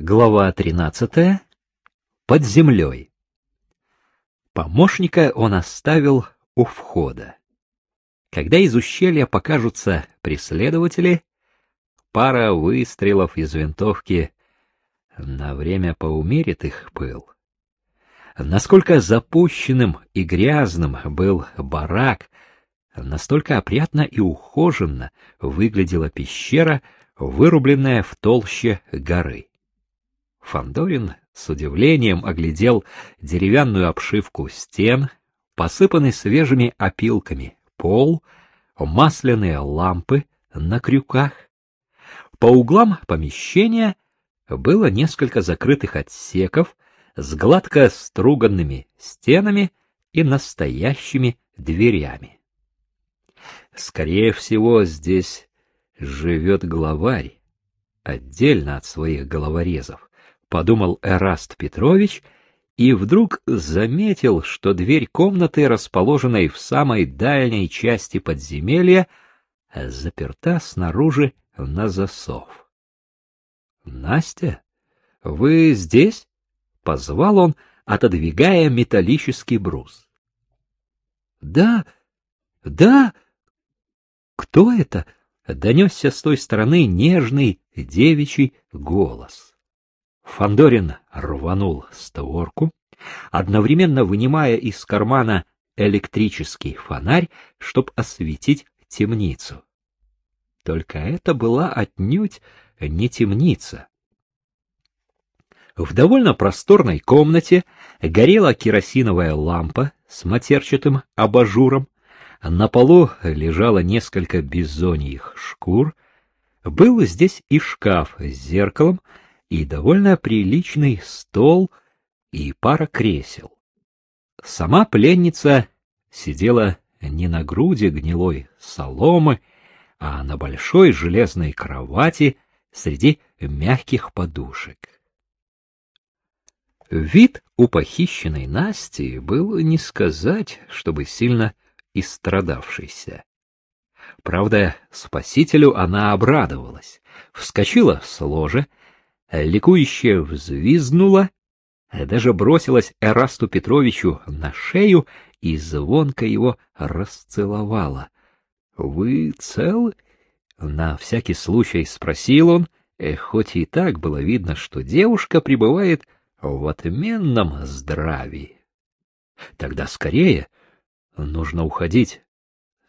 Глава 13. Под землей. Помощника он оставил у входа. Когда из ущелья покажутся преследователи, пара выстрелов из винтовки на время поумерит их пыл. Насколько запущенным и грязным был барак, настолько опрятно и ухоженно выглядела пещера, вырубленная в толще горы. Фандорин с удивлением оглядел деревянную обшивку стен, посыпанный свежими опилками пол, масляные лампы на крюках. По углам помещения было несколько закрытых отсеков с гладко струганными стенами и настоящими дверями. Скорее всего, здесь живет главарь, отдельно от своих головорезов подумал Эраст Петрович и вдруг заметил, что дверь комнаты, расположенной в самой дальней части подземелья, заперта снаружи на засов. Настя, вы здесь? позвал он, отодвигая металлический брус. Да, да. Кто это? донесся с той стороны нежный девичий голос. Фандорин рванул створку, одновременно вынимая из кармана электрический фонарь, чтобы осветить темницу. Только это была отнюдь не темница. В довольно просторной комнате горела керосиновая лампа с матерчатым абажуром, на полу лежало несколько бизоньих шкур, был здесь и шкаф с зеркалом, и довольно приличный стол и пара кресел. Сама пленница сидела не на груди гнилой соломы, а на большой железной кровати среди мягких подушек. Вид у похищенной Насти был не сказать, чтобы сильно истрадавшийся. Правда, спасителю она обрадовалась, вскочила с ложа, ликующе взвизгнула, даже бросилась Эрасту Петровичу на шею и звонко его расцеловала. — Вы целы? — на всякий случай спросил он, э, хоть и так было видно, что девушка пребывает в отменном здравии. — Тогда скорее. Нужно уходить.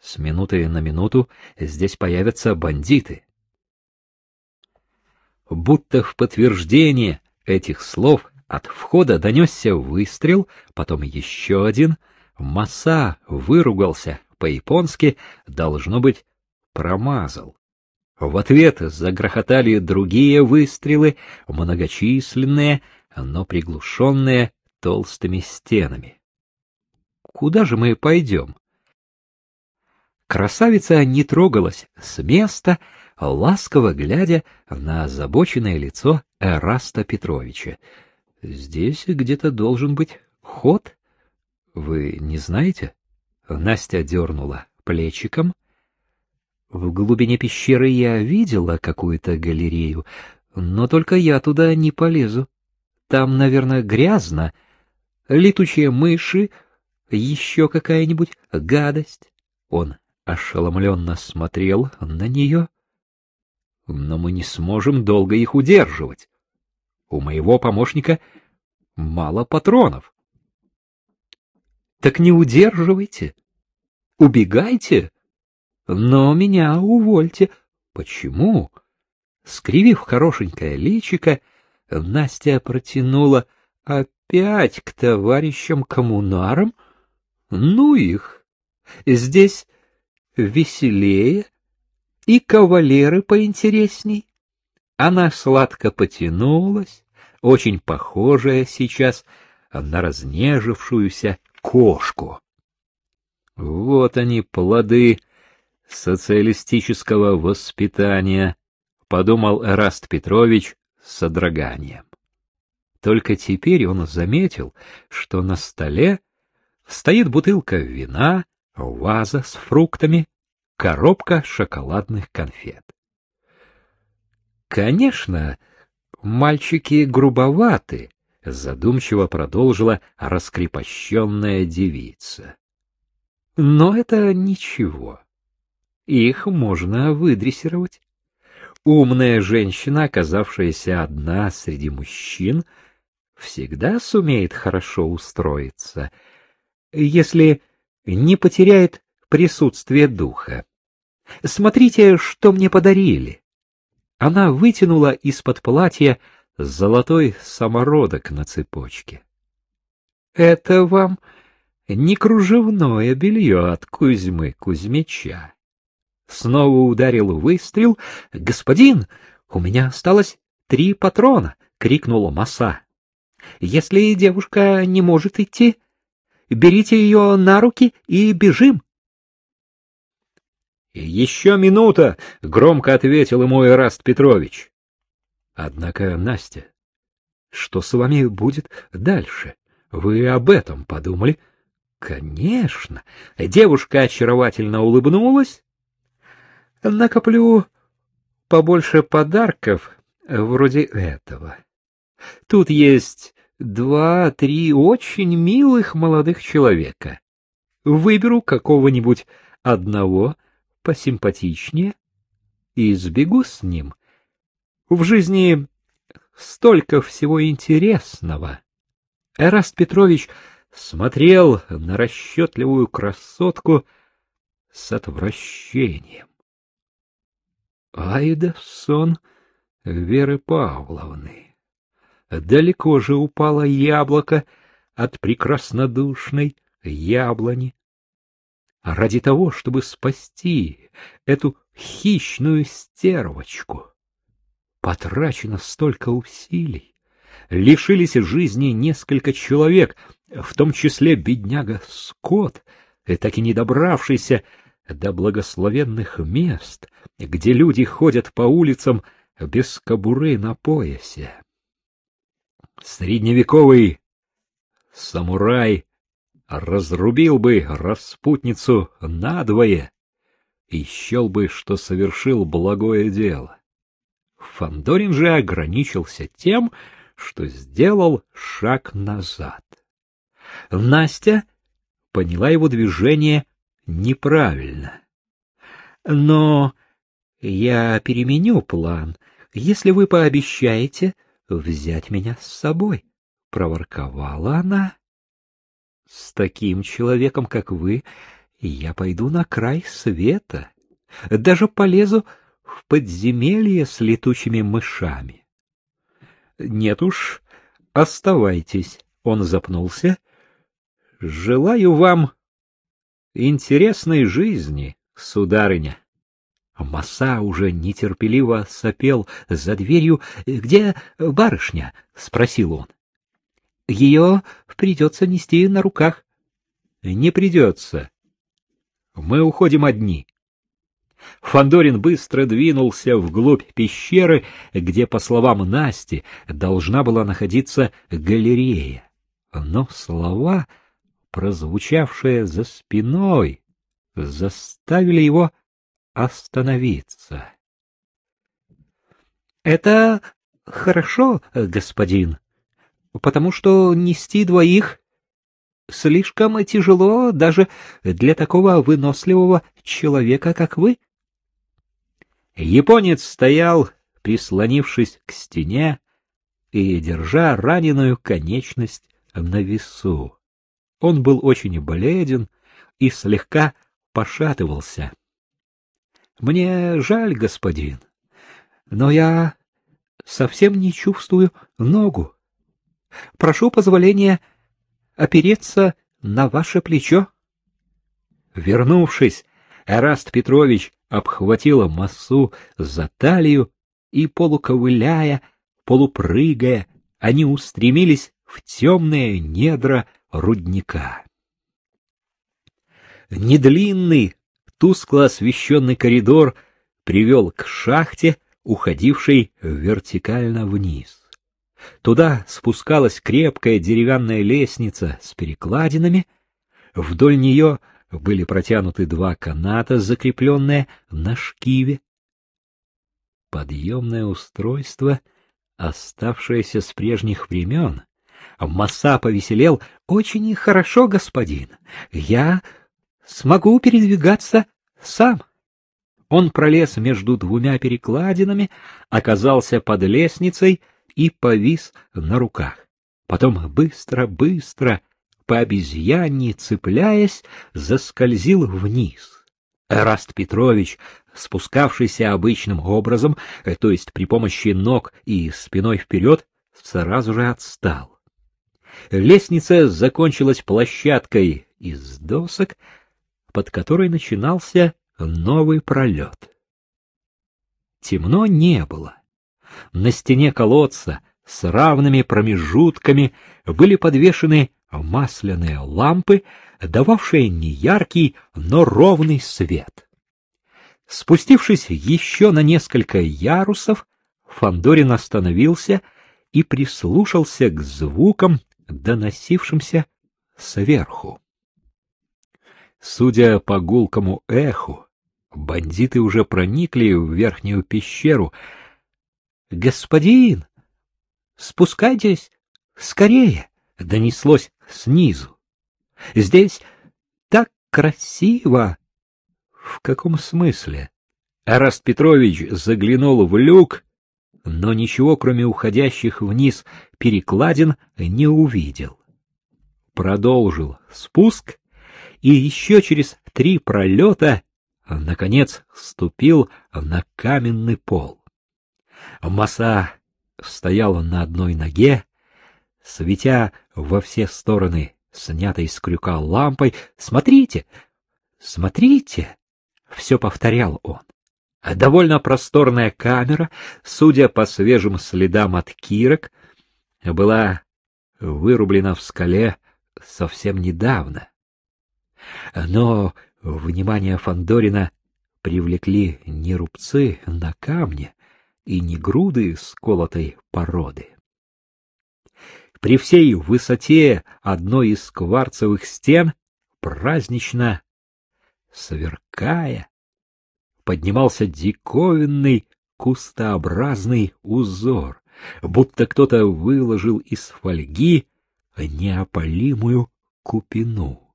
С минуты на минуту здесь появятся бандиты будто в подтверждение этих слов от входа донесся выстрел, потом еще один. Маса выругался по-японски, должно быть, промазал. В ответ загрохотали другие выстрелы, многочисленные, но приглушенные толстыми стенами. Куда же мы пойдем? Красавица не трогалась с места, ласково глядя на озабоченное лицо Эраста Петровича. Здесь где-то должен быть ход. Вы не знаете? Настя дернула плечиком. В глубине пещеры я видела какую-то галерею, но только я туда не полезу. Там, наверное, грязно. Летучие мыши, еще какая-нибудь гадость. Он ошеломленно смотрел на нее но мы не сможем долго их удерживать. У моего помощника мало патронов. Так не удерживайте. Убегайте. Но меня увольте. Почему? Скривив хорошенькое личико, Настя протянула опять к товарищам-коммунарам. Ну их. Здесь веселее, и кавалеры поинтересней. Она сладко потянулась, очень похожая сейчас на разнежившуюся кошку. Вот они, плоды социалистического воспитания, подумал Эраст Петрович с содроганием. Только теперь он заметил, что на столе стоит бутылка вина, ваза с фруктами, коробка шоколадных конфет. Конечно, мальчики грубоваты, задумчиво продолжила раскрепощенная девица. Но это ничего. Их можно выдрессировать. Умная женщина, оказавшаяся одна среди мужчин, всегда сумеет хорошо устроиться, если не потеряет присутствие духа. Смотрите, что мне подарили. Она вытянула из-под платья золотой самородок на цепочке. Это вам не кружевное белье от Кузьмы Кузьмича. Снова ударил выстрел. «Господин, у меня осталось три патрона!» — крикнула Маса. «Если девушка не может идти, берите ее на руки и бежим!» «Еще минута!» — громко ответил ему Ираст Петрович. «Однако, Настя, что с вами будет дальше? Вы об этом подумали?» «Конечно!» — девушка очаровательно улыбнулась. «Накоплю побольше подарков вроде этого. Тут есть два-три очень милых молодых человека. Выберу какого-нибудь одного — посимпатичнее и сбегу с ним. В жизни столько всего интересного. Эраст Петрович смотрел на расчетливую красотку с отвращением. Айда сон Веры Павловны. Далеко же упало яблоко от прекраснодушной яблони ради того, чтобы спасти эту хищную стервочку. Потрачено столько усилий. Лишились жизни несколько человек, в том числе бедняга Скотт, так и не добравшийся до благословенных мест, где люди ходят по улицам без кобуры на поясе. Средневековый самурай разрубил бы распутницу надвое и счел бы, что совершил благое дело. Фандорин же ограничился тем, что сделал шаг назад. Настя поняла его движение неправильно. Но я переменю план, если вы пообещаете взять меня с собой, проворковала она. С таким человеком, как вы, я пойду на край света, даже полезу в подземелье с летучими мышами. Нет уж, оставайтесь, он запнулся. Желаю вам интересной жизни, сударыня. Маса уже нетерпеливо сопел за дверью. — Где барышня? — спросил он. Ее придется нести на руках. — Не придется. Мы уходим одни. Фандорин быстро двинулся вглубь пещеры, где, по словам Насти, должна была находиться галерея. Но слова, прозвучавшие за спиной, заставили его остановиться. — Это хорошо, господин, потому что нести двоих слишком тяжело даже для такого выносливого человека, как вы. Японец стоял, прислонившись к стене и держа раненую конечность на весу. Он был очень бледен и слегка пошатывался. — Мне жаль, господин, но я совсем не чувствую ногу. Прошу позволения опереться на ваше плечо. Вернувшись, Эраст Петрович обхватила массу за талию и, полуковыляя, полупрыгая, они устремились в темные недра рудника. Недлинный, тускло освещенный коридор привел к шахте, уходившей вертикально вниз. Туда спускалась крепкая деревянная лестница с перекладинами, вдоль нее были протянуты два каната, закрепленные на шкиве. Подъемное устройство оставшаяся с прежних времен. Маса повеселел. — Очень хорошо, господин. Я смогу передвигаться сам. Он пролез между двумя перекладинами, оказался под лестницей и повис на руках. Потом быстро-быстро, по обезьяне цепляясь, заскользил вниз. Эраст Петрович, спускавшийся обычным образом, э, то есть при помощи ног и спиной вперед, сразу же отстал. Лестница закончилась площадкой из досок, под которой начинался новый пролет. Темно не было. На стене колодца с равными промежутками были подвешены масляные лампы, дававшие неяркий, но ровный свет. Спустившись еще на несколько ярусов, Фандорин остановился и прислушался к звукам, доносившимся сверху. Судя по гулкому эху, бандиты уже проникли в верхнюю пещеру. — Господин, спускайтесь скорее! — донеслось снизу. — Здесь так красиво! — В каком смысле? Араст Петрович заглянул в люк, но ничего, кроме уходящих вниз перекладин, не увидел. Продолжил спуск и еще через три пролета, наконец, ступил на каменный пол. Маса стояла на одной ноге, светя во все стороны снятой с крюка лампой. «Смотрите! Смотрите!» — все повторял он. Довольно просторная камера, судя по свежим следам от кирок, была вырублена в скале совсем недавно. Но внимание Фандорина привлекли не рубцы на камне и не груды сколотой породы. При всей высоте одной из кварцевых стен празднично сверкая поднимался диковинный кустообразный узор, будто кто-то выложил из фольги неопалимую купину.